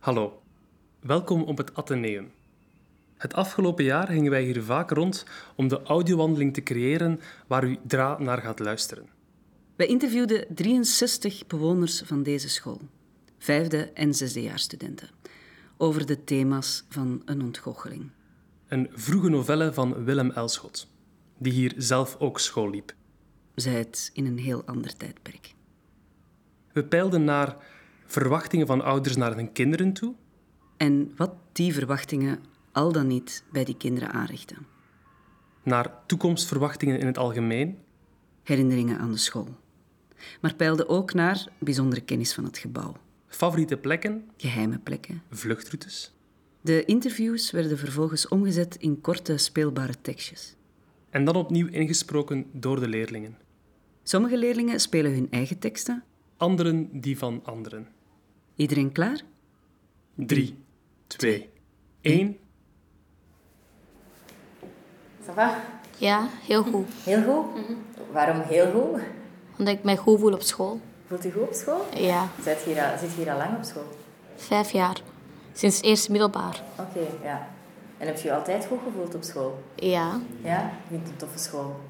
Hallo, welkom op het Atheneum. Het afgelopen jaar gingen wij hier vaak rond om de audiowandeling te creëren waar u dra naar gaat luisteren. Wij interviewden 63 bewoners van deze school, vijfde en zesdejaarsstudenten, over de thema's van een ontgoocheling. Een vroege novelle van Willem Elschot, die hier zelf ook school liep. Zij het in een heel ander tijdperk. We peilden naar verwachtingen van ouders naar hun kinderen toe, En wat die verwachtingen al dan niet bij die kinderen aanrichten. naar toekomstverwachtingen in het algemeen Herinneringen aan de school. Maar peilden ook naar bijzondere kennis van het gebouw, favoriete plekken, geheime plekken. vluchtroutes De interviews werden vervolgens omgezet in korte speelbare tekstjes. en dan opnieuw ingesproken door de leerlingen. Sommige leerlingen spelen hun eigen teksten. Anderen die van anderen. Iedereen klaar? 3, 2, 1. Ça va? Ja, heel goed. Heel goed? Waarom heel goed? Omdat ik mij goed voel op school. Voelt u goed op school? Ja, Zit je hier, al- zit je hier al lang op school? vijf jaar. Sinds eerste middelbaar. Oké, ja. En heb je je altijd goed gevoeld op school? Ja, Ja? Je vindt het een toffe school?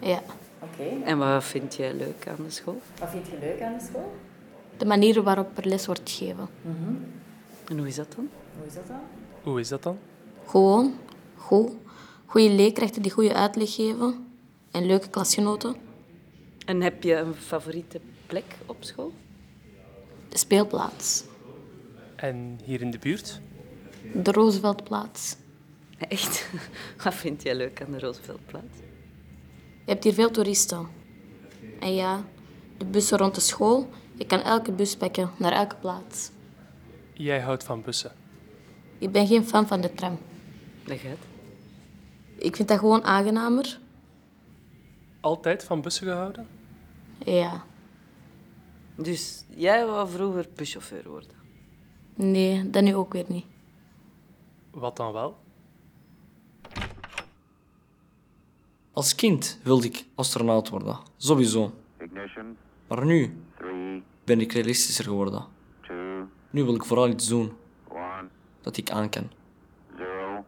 ja. Oké. En wat vind jij leuk aan de school? Wat vind je leuk aan de school? De manier waarop er les wordt gegeven. En hoe is dat dan? Hoe is dat dan? Hoe is dat dan? Gewoon, goed. Goede leerkrachten die goede uitleg geven. En leuke klasgenoten. En heb je een favoriete plek op school? De speelplaats. En hier in de buurt? De Rooseveltplaats. Echt? Wat vind jij leuk aan de Rooseveltplaats? Je hebt hier veel toeristen. En ja, de bussen rond de school. Je kan elke bus pakken naar elke plaats. Jij houdt van bussen. Ik ben geen fan van de tram. Leg uit. Ik vind dat gewoon aangenamer. Altijd van bussen gehouden? Ja. Dus jij wou vroeger buschauffeur worden? Nee, dat nu ook weer niet. Wat dan wel? Als kind wilde ik astronaut worden, sowieso. Ignition, Maar nu ben ik realistischer geworden. two, Nu wil ik vooral iets doen one, dat ik aan kan. zero.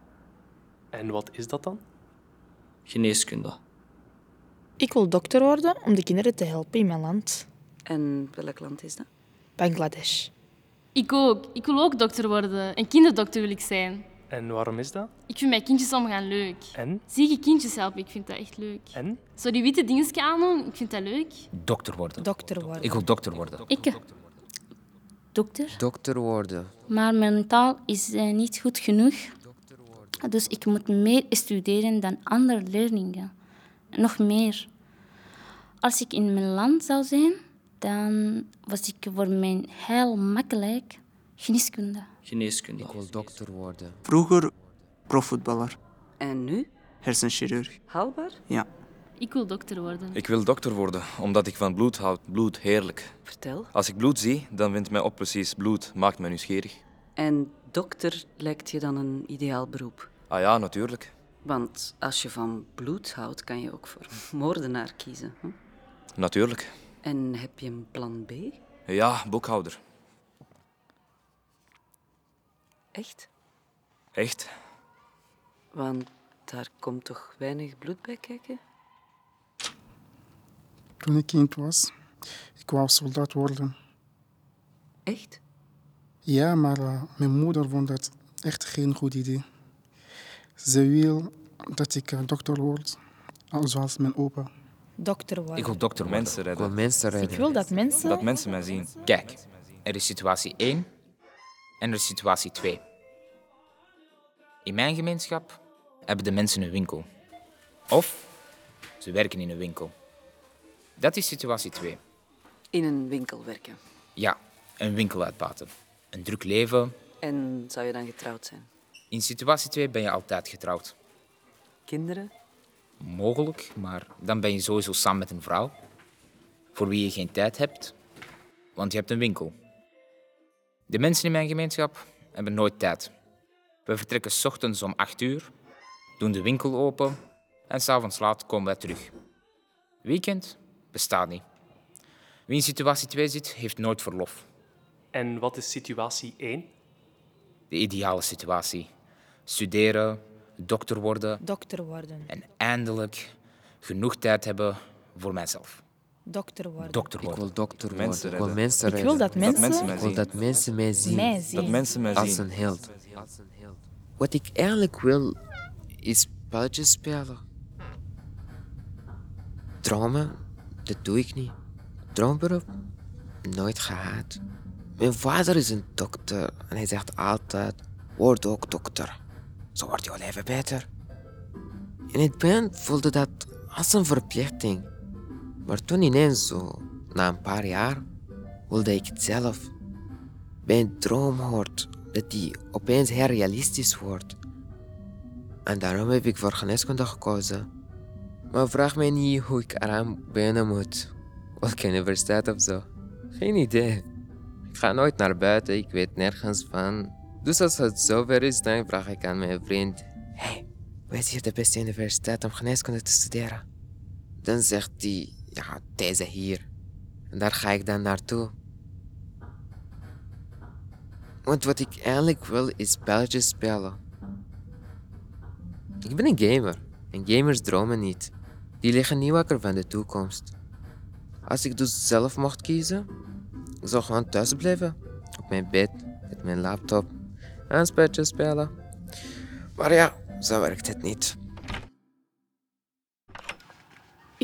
En wat is dat dan? Geneeskunde. Ik wil dokter worden om de kinderen te helpen in mijn land, En welk land is dat? Bangladesh. Ik ook. Ik wil ook dokter worden. Een kinderdokter wil ik zijn. En waarom is dat? Ik vind mijn kindjes omgaan leuk. En? Zieke kindjes helpen, ik vind dat echt leuk. En? Zo die witte dingetjes aandoen, ik vind dat leuk. Dokter worden. Dokter worden. Ik wil dokter worden. Ik. Dokter. Dokter worden. Maar mijn taal is eh, niet goed genoeg. Dus ik moet meer studeren dan andere leerlingen. Nog meer. Als ik in mijn land zou zijn, dan was ik voor mij heel makkelijk geneeskunde. Geneeskunde. Ik wil dokter worden. Vroeger profvoetballer, En nu? hersenchirurg. Haalbaar? Ja. Ik wil dokter worden. Ik wil dokter worden, omdat ik van bloed houd. Bloed, heerlijk. Vertel. Als ik bloed zie, dan vindt mij op precies bloed. Maakt me nieuwsgierig. En dokter lijkt je dan een ideaal beroep? Ah ja, natuurlijk. Want als je van bloed houdt, kan je ook voor moordenaar kiezen. Hè? Natuurlijk. En heb je een plan B? Ja, boekhouder. Echt? Echt? Want daar komt toch weinig bloed bij kijken? Toen ik kind was, ik wou soldaat worden. Echt? Ja, maar eh, mijn moeder vond dat echt geen goed idee. Ze wil dat ik eh, dokter word, zoals mijn opa. Dokter worden. Ik wil dokter. Mensen Ik wil redden. mensen redden. Ik wil dat mensen... Dat mensen mij zien. Kijk, er is situatie 1 en er is situatie 2. In mijn gemeenschap hebben de mensen een winkel. Of ze werken in een winkel. Dat is situatie 2. In een winkel werken. Ja, een winkel uitbaten. Een druk leven. En zou je dan getrouwd zijn? In situatie 2 ben je altijd getrouwd. Kinderen? Mogelijk, maar dan ben je sowieso samen met een vrouw. Voor wie je geen tijd hebt, want je hebt een winkel. De mensen in mijn gemeenschap hebben nooit tijd. We vertrekken 's ochtends om 8 uur, doen de winkel open en s'avonds laat komen wij terug. Weekend bestaat niet. Wie in situatie 2 zit, heeft nooit verlof. En wat is situatie 1? De ideale situatie. Studeren, dokter worden Dokter worden. en eindelijk genoeg tijd hebben voor mijzelf. Dokter worden. Dokter Ik wil dokter worden. Mensen Ik wil redden. mensen Ik redden. wil dat mensen, mensen Ik wil dat mensen mij zien. mij zien. Dat mensen mij Als zien. een held. Wat ik eigenlijk wil, is spelletjes spelen. Dromen, dat doe ik niet. Droomberoep, nooit gehad. Mijn vader is een dokter en hij zegt altijd, word ook dokter. Zo wordt jouw leven beter. In het begin voelde dat als een verplichting. Maar toen ineens zo, na een paar jaar, wilde ik het zelf. Bij een droom hoort dat die opeens heel realistisch wordt. En daarom heb ik voor geneeskunde gekozen. Maar vraag mij niet hoe ik eraan beginnen moet. Welke universiteit of zo. Geen idee. Ik ga nooit naar buiten, ik weet nergens van. Dus als het zover is, dan vraag ik aan mijn vriend: Hey, wat is hier de beste universiteit om geneeskunde te studeren? Dan zegt hij: Ja, deze hier. En daar ga ik dan naartoe. Want wat ik eigenlijk wil is spelletjes spelen. Ik ben een gamer. En gamers dromen niet. Die liggen niet wakker van de toekomst. Als ik dus zelf mocht kiezen, ik zou gewoon thuis blijven. Op mijn bed, met mijn laptop. En spelletjes spelen. Maar ja, zo werkt het niet.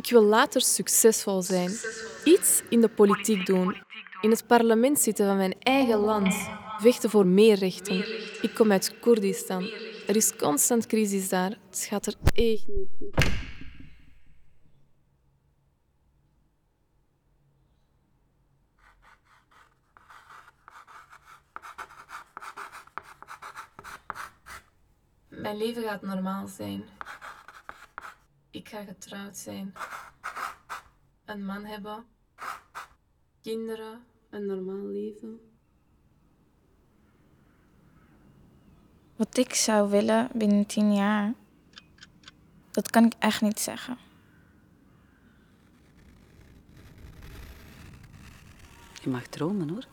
Ik wil later succesvol zijn. Iets in de politiek doen. In het parlement zitten van mijn eigen land. Vechten voor meer rechten. Ik kom uit Koerdistan. Er is constant crisis daar. Het gaat er echt niet goed. Mijn leven gaat normaal zijn. Ik ga getrouwd zijn. Een man hebben. Kinderen. Een normaal leven. Wat ik zou willen binnen tien jaar, dat kan ik echt niet zeggen. Je mag dromen hoor.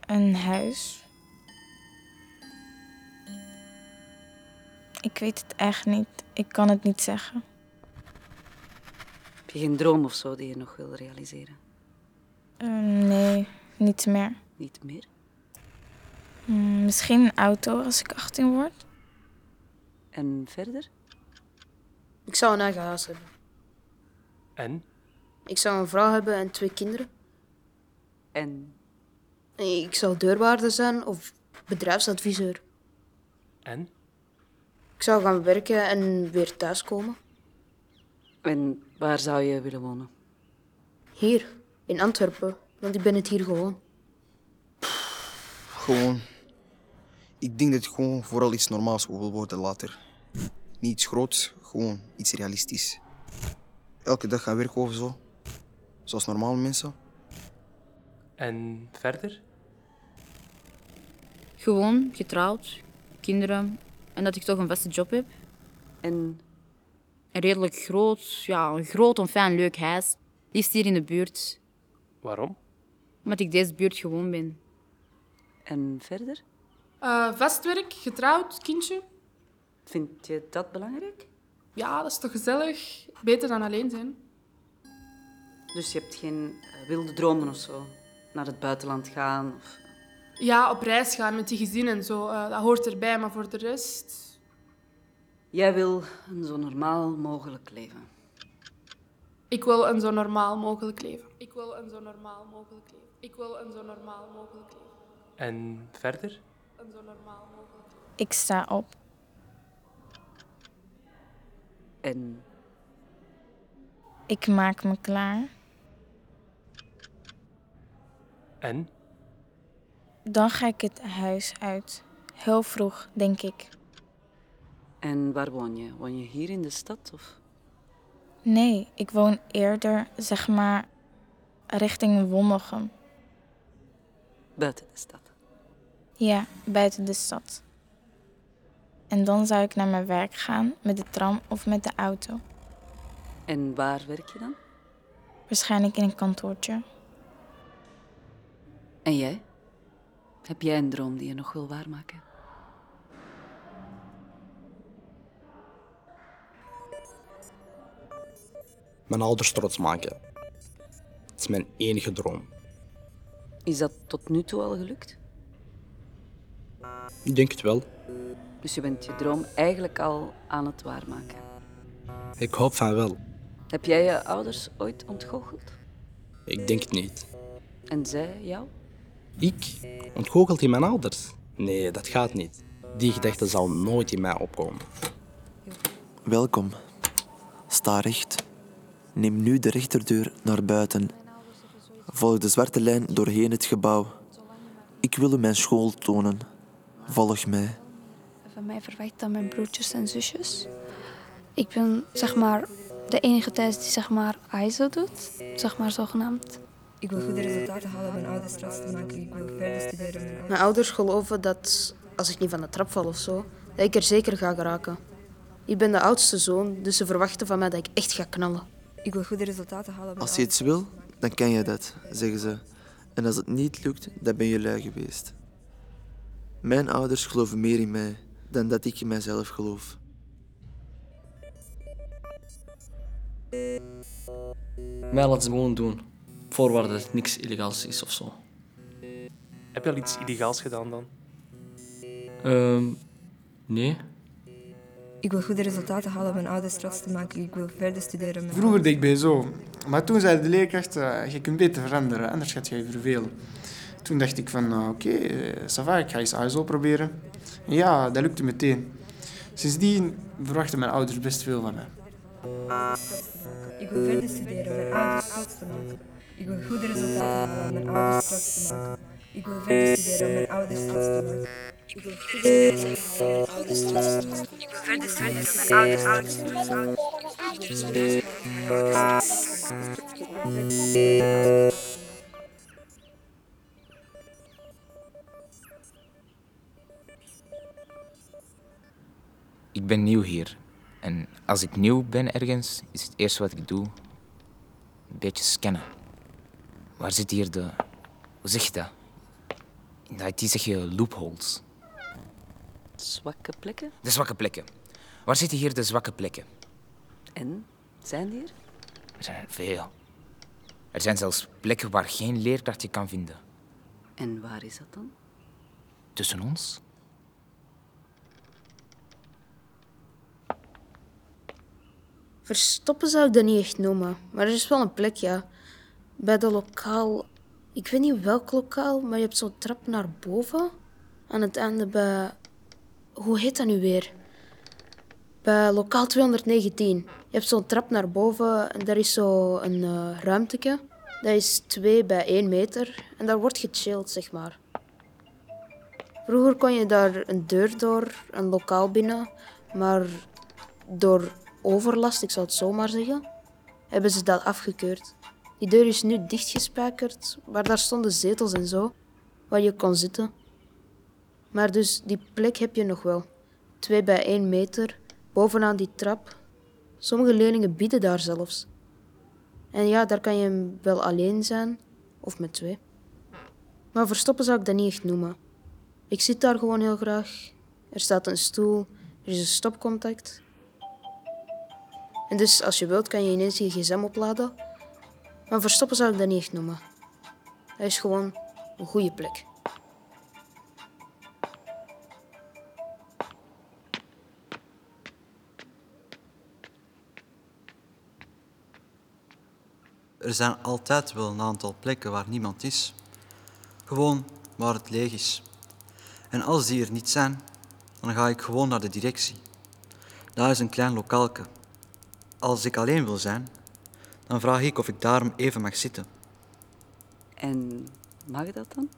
Een huis. Ik weet het echt niet. Ik kan het niet zeggen. Heb je geen droom of zo die je nog wil realiseren? Eh, nee, niet meer. Niet meer? Mm, misschien een auto als ik 18 word. En verder? Ik zou een eigen huis hebben. En? Ik zou een vrouw hebben en twee kinderen. En? Ik zou deurwaarder zijn of bedrijfsadviseur. En? Ik zou gaan werken en weer thuiskomen. En waar zou je willen wonen? Hier, in Antwerpen, want ik ben het hier gewoon. Gewoon. Ik denk dat ik gewoon vooral iets normaals wil worden later. Niet iets groots, gewoon iets realistisch. Elke dag gaan werken of zo. Zoals normale mensen. En verder? Gewoon getrouwd, kinderen en dat ik toch een vaste job heb. En? Een redelijk groot, ja, een groot en fijn leuk huis. Liefst hier in de buurt. Waarom? Omdat ik deze buurt gewoon ben. En verder? Uh, vast werk, getrouwd, kindje. Vind je dat belangrijk? Ja, dat is toch gezellig? Beter dan alleen zijn. Dus je hebt geen eh, wilde dromen of zo? Naar het buitenland gaan? Of... Ja, op reis gaan met je gezin en zo. Uh, dat hoort erbij, maar voor de rest... Jij wil een zo normaal mogelijk leven. Ik wil een zo normaal mogelijk leven. Ik wil een zo normaal mogelijk leven. Ik wil een zo normaal mogelijk leven. En verder? Een zo normaal mogelijk leven. Ik sta op. En? Ik maak me klaar. En? Dan ga ik het huis uit. Heel vroeg, denk ik. En waar woon je? Woon je hier in de stad? Of? Nee, ik woon eerder, zeg maar, richting Wonnegem. Buiten de stad? Ja, buiten de stad. En dan zou ik naar mijn werk gaan met de tram of met de auto. En waar werk je dan? Waarschijnlijk in een kantoortje. En jij? Heb jij een droom die je nog wil waarmaken? Mijn ouders trots maken. Het is mijn enige droom. Is dat tot nu toe al gelukt? Ik denk het wel. Dus je bent je droom eigenlijk al aan het waarmaken. Ik hoop van wel. Heb jij je ouders ooit ontgoocheld? Ik denk het niet. En zij jou? Ik? Ontgoochelt hij mijn ouders? Nee, dat gaat niet. Die gedachte zal nooit in mij opkomen. Welkom. Sta recht. Neem nu de rechterdeur naar buiten. Volg de zwarte lijn doorheen het gebouw. Ik wil u mijn school tonen. Volg mij. Van mij verwacht dan mijn broertjes en zusjes. Ik ben zeg maar de enige thuis die zeg maar ISO doet, zeg maar zogenaamd. Ik wil goede resultaten halen om mijn ouders trots te maken. Ik wil verder studeren. Mijn Mijn ouders geloven dat als ik niet van de trap val of zo, dat ik er zeker ga geraken. Ik ben de oudste zoon, dus ze verwachten van mij dat ik echt ga knallen. Ik wil goede resultaten halen. Als je iets wil, dan kan je dat, zeggen ze. En als het niet lukt, dan ben je lui geweest. Mijn ouders geloven meer in mij dan dat ik in mijzelf geloof. Mij laten ze gewoon doen. Voorwaarde dat het niks illegaals is of zo. Heb je al iets illegaals gedaan dan? Ehm nee. Ik wil goede resultaten halen om mijn ouders trots te maken. Ik wil verder studeren. Mijn Vroeger deed ik bij zo. Maar toen zei de leerkracht, eh, je kunt beter veranderen, anders gaat je je vervelen. Toen dacht ik van, eh, oké, okay, ça va, ik ga eens ASO proberen. En ja, dat lukte meteen. Sindsdien verwachten mijn ouders best veel van mij. Ik wil verder studeren. Mijn ouders trots te maken. Ik wil goede resultaten te maken. Ik wil verder. Ik wil verder om mijn ouders trots. Ik wil maken. Ik ben nieuw hier. En als ik nieuw ben ergens, is het eerste wat ik doe een beetje scannen. Waar zit hier de. Hoe zeg je dat? In de IT zeg je loopholes. Zwakke plekken? De zwakke plekken. Waar zitten hier de zwakke plekken? En? Zijn die er? Er zijn er veel. Er zijn zelfs plekken waar geen leerkracht je kan vinden. En waar is dat dan? Tussen ons? Verstoppen zou ik dat niet echt noemen, maar er is wel een plek, ja. Bij de lokaal, ik weet niet welk lokaal, maar je hebt zo'n trap naar boven. Aan het einde bij, hoe heet dat nu weer? Bij lokaal 219. Je hebt zo'n trap naar boven en daar is zo een uh, ruimteke. Dat is 2 bij 1 meter en daar wordt gechilled, zeg maar. Vroeger kon je daar een deur door, een lokaal binnen, maar door overlast, ik zou het zo maar zeggen, hebben ze dat afgekeurd. Die deur is nu dichtgespijkerd, maar daar stonden zetels en zo, waar je kon zitten. Maar dus die plek heb je nog wel. Twee bij één meter, bovenaan die trap. Sommige leerlingen bieden daar zelfs. En ja, daar kan je wel alleen zijn, of met twee. Maar verstoppen zou ik dat niet echt noemen. Ik zit daar gewoon heel graag. Er staat een stoel, er is een stopcontact. En dus als je wilt kan je ineens je gsm opladen. Maar verstoppen zou ik dat niet echt noemen. Hij is gewoon een goede plek. Er zijn altijd wel een aantal plekken waar niemand is. Gewoon waar het leeg is. En als die er niet zijn, dan ga ik gewoon naar de directie. Daar is een klein lokaalke. Als ik alleen wil zijn, dan vraag ik of ik daarom even mag zitten. En mag dat dan?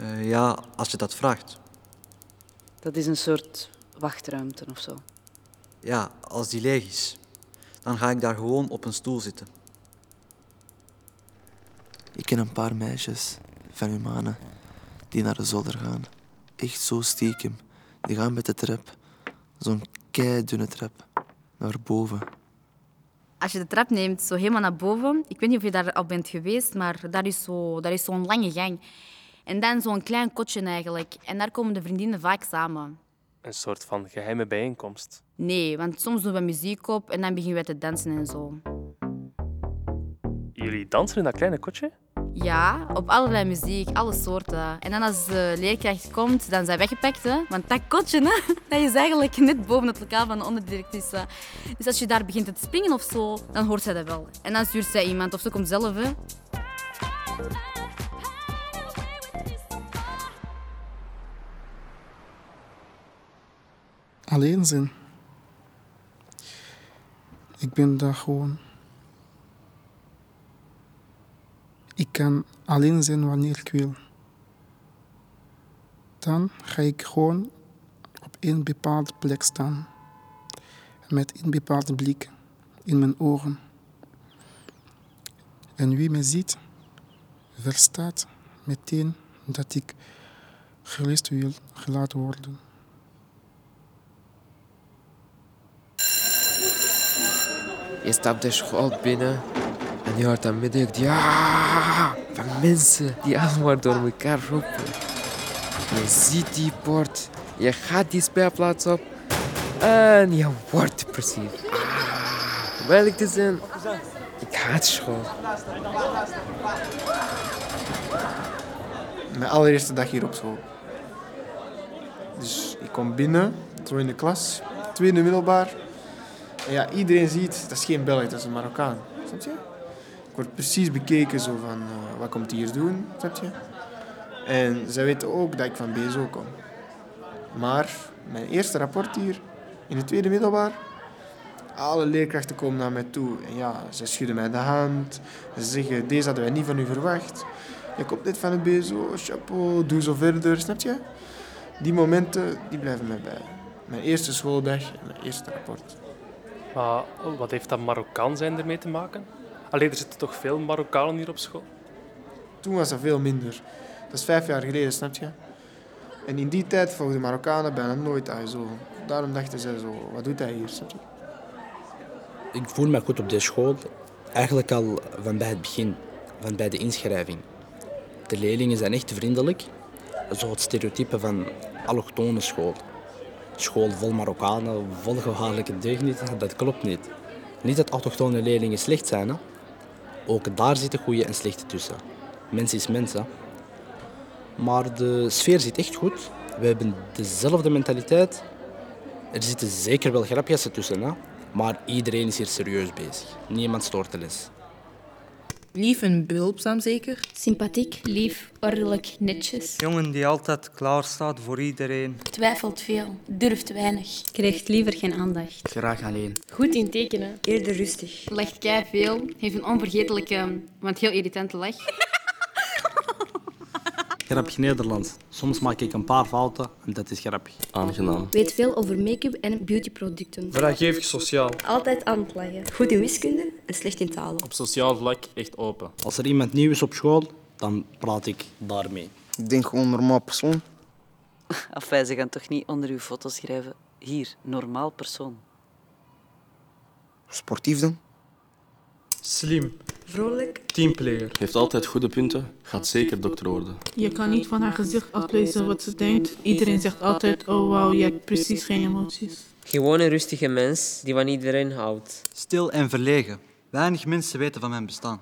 Uh, ja, als je dat vraagt. Dat is een soort wachtruimte of zo. Ja, als die leeg is, dan ga ik daar gewoon op een stoel zitten. Ik ken een paar meisjes van Humane die naar de zolder gaan. Echt zo stiekem. Die gaan met de trap, zo'n dunne trap, naar boven. Als je de trap neemt, zo helemaal naar boven, ik weet niet of je daar al bent geweest, maar daar is zo'n zo lange gang. En dan zo'n klein kotje eigenlijk. En daar komen de vriendinnen vaak samen. Een soort van geheime bijeenkomst. Nee, want soms doen we muziek op en dan beginnen we te dansen en zo. Jullie dansen in dat kleine kotje? Ja, op allerlei muziek, alle soorten. En dan als de leerkracht komt, dan zijn we weggepakt. Hè? Want dat kotje, hè, dat is eigenlijk net boven het lokaal van de onderdirectrice. Dus als je daar begint te springen of zo, dan hoort zij dat wel. En dan stuurt zij iemand of ze komt zelf. Hè. Alleen zijn. Ik ben daar gewoon. Kan alleen zijn wanneer ik wil. Dan ga ik gewoon op een bepaalde plek staan. Met een bepaalde blik in mijn ogen. En wie me ziet, verstaat meteen dat ik gerust wil gelaten worden. Je stapt de school binnen je hoort dan midden ja van mensen die allemaal door elkaar roepen. Je ziet die poort, je gaat die speelplaats op en je wordt precies. Ah, welk te zijn. Ik haat school. Mijn allereerste dag hier op school. Dus ik kom binnen, zo in de klas, tweede middelbaar. En ja, iedereen ziet, dat is geen Belg, dat is een Marokkaan. Snap je? Ik word precies bekeken zo van, eh, wat komt hier doen? Snap je? En zij weten ook dat ik van BSO kom. Maar mijn eerste rapport hier, in het tweede middelbaar, alle leerkrachten komen naar mij toe. En ja, ze schudden mij de hand. Ze zeggen, deze hadden wij niet van u verwacht. Je komt net van het BSO, chapeau, doe zo verder, snap je? Die momenten, die blijven mij bij. Mijn eerste schooldag en mijn eerste rapport. Maar wat heeft dat Marokkaan zijn ermee te maken? Alleen er zitten toch veel Marokkanen hier op school? Toen was dat veel minder. Dat is vijf jaar geleden, snap je? En in die tijd volgden Marokkanen bijna nooit ASO. Daarom dachten zij zo, wat doet hij hier, snap je? Ik voel me goed op de school. Eigenlijk al van bij het begin, van bij de inschrijving. De leerlingen zijn echt vriendelijk. Zo het stereotype van allochtone school. School vol Marokkanen, vol gevaarlijke deugnieten, dat klopt niet. Niet dat autochtone leerlingen slecht zijn, hè. Ook daar zitten goede en slechte tussen. Mens is mens, hè. Maar de sfeer zit echt goed. We hebben dezelfde mentaliteit. Er zitten zeker wel grapjes tussen, hè. Maar iedereen is hier serieus bezig. Niemand stoort de les. Lief en behulpzaam zeker? Sympathiek, lief, ordelijk, netjes. Jongen die altijd klaar staat voor iedereen. Twijfelt veel, durft weinig. Krijgt liever geen aandacht. Graag alleen. Goed in tekenen. Eerder rustig. Lacht kei veel, heeft een onvergetelijke, want heel irritante lach. Grapje Nederlands. Soms maak ik een paar fouten en dat is grappig. Aangenaam. Weet veel over make-up en beautyproducten. Vrijgevig sociaal. Altijd aan het lachen. Goed in wiskunde en slecht in talen. Op sociaal vlak echt open. Als er iemand nieuw is op school, dan praat ik daarmee. Ik denk gewoon normaal persoon. Enfin, ze gaan toch niet onder uw foto schrijven. Hier, normaal persoon. Sportief dan? Slim. Vrolijk. Teamplayer. Heeft altijd goede punten. Gaat zeker dokter worden. Je kan niet van haar gezicht aflezen wat ze denkt. Iedereen zegt altijd, oh wauw, je hebt precies geen emoties. Gewoon een rustige mens die van iedereen houdt. Stil en verlegen. Weinig mensen weten van mijn bestaan.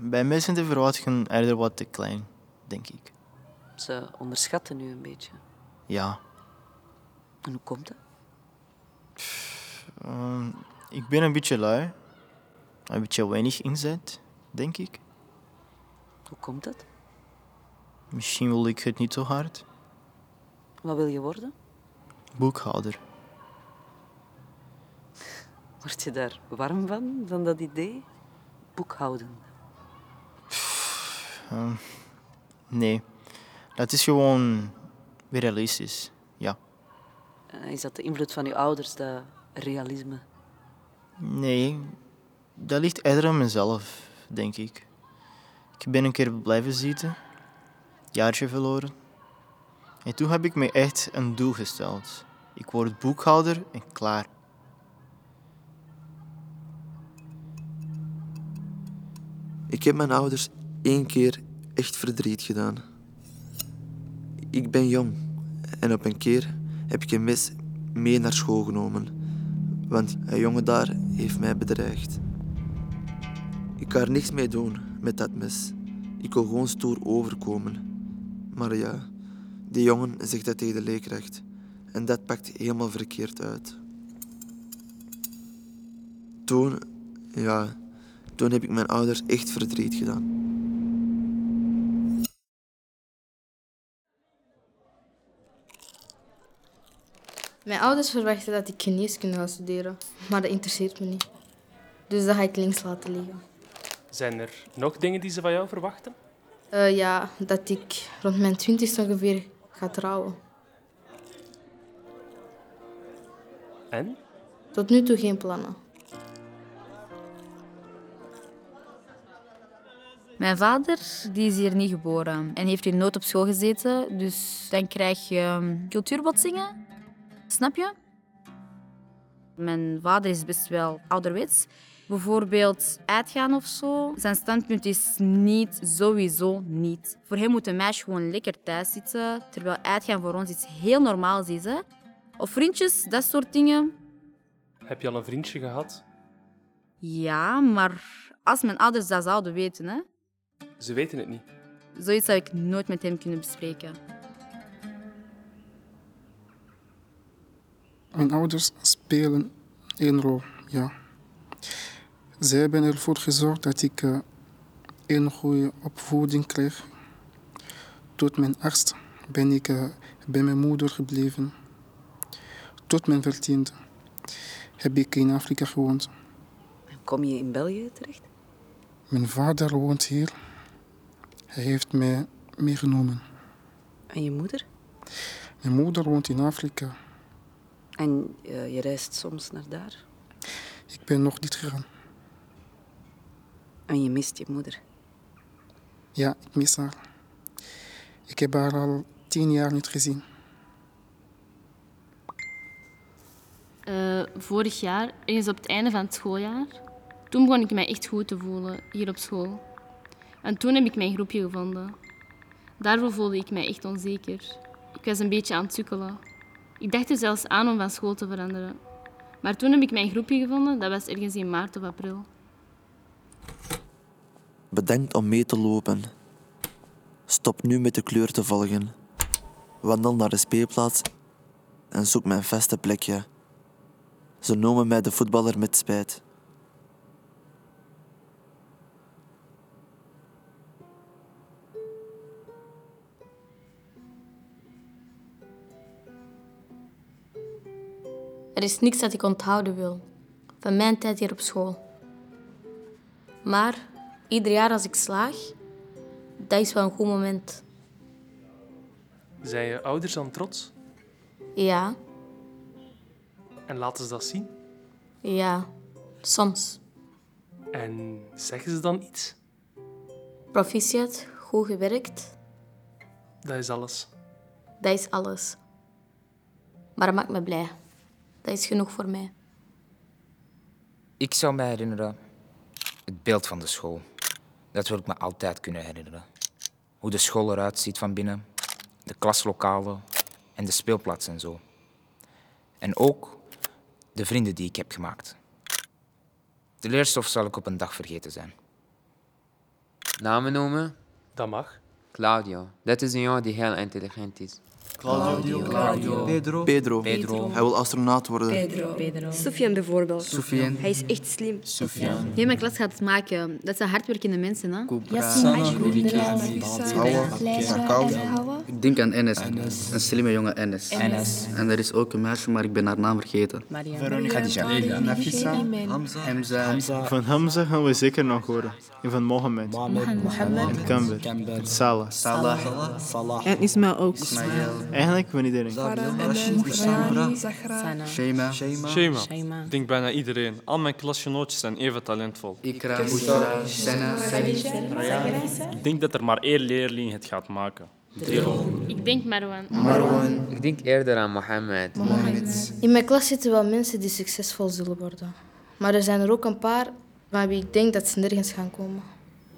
Bij mij zijn de verwachtingen eerder wat te klein, denk ik. Ze onderschatten u een beetje. Ja. En hoe komt dat? Ehm, ik ben een beetje lui. Een beetje weinig inzet, denk ik. Hoe komt dat? Misschien wil ik het niet zo hard. Wat wil je worden? Boekhouder. Word je daar warm van, van dat idee? Boekhouden. Ehm, nee, dat is gewoon weer realistisch. Eh, is dat de invloed van uw ouders, dat realisme? Nee, dat ligt eerder aan mezelf, denk ik. Ik ben een keer blijven zitten, jaartje verloren. En toen heb ik me echt een doel gesteld. Ik word boekhouder en klaar. Ik heb mijn ouders één keer echt verdriet gedaan. Ik ben jong en op een keer heb ik een mes mee naar school genomen, want een jongen daar heeft mij bedreigd. Ik kan er niks mee doen met dat mes. Ik wil gewoon stoer overkomen. Maar ja, die jongen zegt dat tegen de leerkracht en dat pakt helemaal verkeerd uit. Toen, ja, toen heb ik mijn ouders echt verdriet gedaan. Mijn ouders verwachten dat ik geneeskunde ga studeren, maar dat interesseert me niet. Dus dat ga ik links laten liggen. Zijn er nog dingen die ze van jou verwachten? Eh, ja, dat ik rond mijn twintigste ongeveer ga trouwen. En? Tot nu toe geen plannen. Mijn vader die is hier niet geboren en heeft hier nooit op school gezeten. Dus dan krijg je ehm, cultuurbotsingen. Snap je? Mijn vader is best wel ouderwets. Bijvoorbeeld uitgaan of zo. Zijn standpunt is niet, sowieso niet. Voor hem moet een meisje gewoon lekker thuis zitten, terwijl uitgaan voor ons iets heel normaals is. Hè? Of vriendjes, dat soort dingen. Heb je al een vriendje gehad? Ja, maar als mijn ouders dat zouden weten, hè, Ze weten het niet. zoiets zou ik nooit met hem kunnen bespreken. Mijn ouders spelen een rol, ja. Zij hebben ervoor gezorgd dat ik eh, een goede opvoeding kreeg. Tot mijn achtste ben ik eh, bij mijn moeder gebleven. Tot mijn veertiende heb ik in Afrika gewoond. Kom je in België terecht? Mijn vader woont hier. Hij heeft mij meegenomen. En je moeder? Mijn moeder woont in Afrika. En eh, je reist soms naar daar? Ik ben nog niet gegaan. En je mist je moeder? Ja, ik mis haar. Ik heb haar al tien jaar niet gezien. Eh, vorig jaar, ergens op het einde van het schooljaar, toen begon ik mij echt goed te voelen hier op school. En toen heb ik mijn groepje gevonden. Daarvoor voelde ik mij echt onzeker. Ik was een beetje aan het sukkelen. Ik dacht er zelfs aan om van school te veranderen. Maar toen heb ik mijn groepje gevonden, dat was ergens in maart of april. Bedenkt om mee te lopen. Stop nu met de kleur te volgen. Wandel naar de speelplaats en zoek mijn vaste plekje. Ze noemen mij de voetballer met spijt. Er is niks dat ik onthouden wil van mijn tijd hier op school. Maar ieder jaar als ik slaag, dat is wel een goed moment. Zijn je ouders dan trots? Ja, En laten ze dat zien? ja, soms. En zeggen ze dan iets? Proficiat, goed gewerkt, Dat is alles. dat is alles. Maar dat maakt me blij. Dat is genoeg voor mij. Ik zou me herinneren het beeld van de school. Dat wil ik me altijd kunnen herinneren. Hoe de school eruit ziet van binnen, de klaslokalen en de speelplaats en zo. En ook de vrienden die ik heb gemaakt. De leerstof zal ik op een dag vergeten zijn. Namen noemen? Dat mag. Claudio. Dat is een jongen die heel intelligent is. Claudio, Claudio. Pedro. Pedro. Pedro. Hij wil astronaut worden. Pedro. Sofian bijvoorbeeld. Sofian. Hij is echt slim. Sofian. Heel mijn klas gaat het maken. Dat zijn hardwerkende mensen. Hè? Ik denk aan Enes. Een slimme jongen Enes. Enes. En er is ook een meisje, maar ik ben haar naam vergeten. Khadija. Nafisa. Hamza. Van Hamza gaan we zeker nog horen. En van Mohammed. Mohammed. En Kamber. En Salah. Salah. En Ismail ook. Eigenlijk van iedereen. Shema. Shema. Ik denk bijna iedereen. Al mijn klasgenootjes zijn even talentvol. Ikra. Mutora. Senna. Ik denk dat er maar één leerling het gaat maken. Ik denk Marwan. Ik denk eerder aan Mohammed. In mijn klas zitten wel mensen die succesvol zullen worden. Maar er zijn er ook een paar van wie ik denk dat ze nergens gaan komen.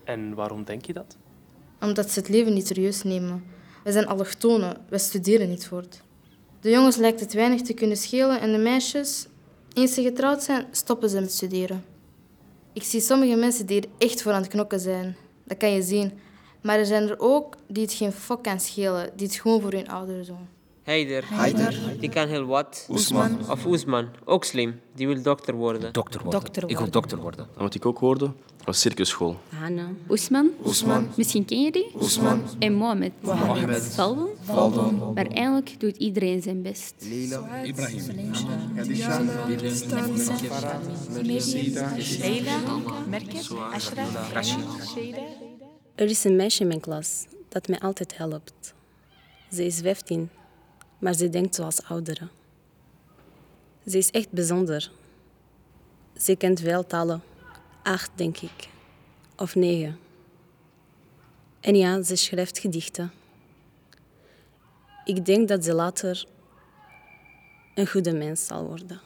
En waarom denk je dat? Omdat ze het leven niet serieus nemen. We zijn allochtonen, we studeren niet voort. De jongens lijkt het weinig te kunnen schelen en de meisjes, eens ze getrouwd zijn, stoppen ze met studeren. Ik zie sommige mensen die er echt voor aan het knokken zijn. Dat kan je zien. Maar er zijn er ook die het geen fok kan schelen, die het gewoon voor hun ouders doen. Heider. Heider. Die kan heel wat. Oesman. Of Oesman. Ook slim. Die wil dokter worden. Dokter worden. Dokter Ik wil dokter worden. En wat ik ook hoorde, was circusschool. Hanna. Oesman. Oesman. Misschien ken je die? Oesman. En Mohamed. Mohamed. Valdon. Valdon. Maar eigenlijk doet iedereen zijn best. Ibrahim. Er is een meisje in mijn klas dat mij altijd helpt. Ze is 15, maar ze denkt zoals ouderen. Ze is echt bijzonder. Ze kent veel talen. Acht, denk ik. Of negen. En ja, ze schrijft gedichten. Ik denk dat ze later een goede mens zal worden.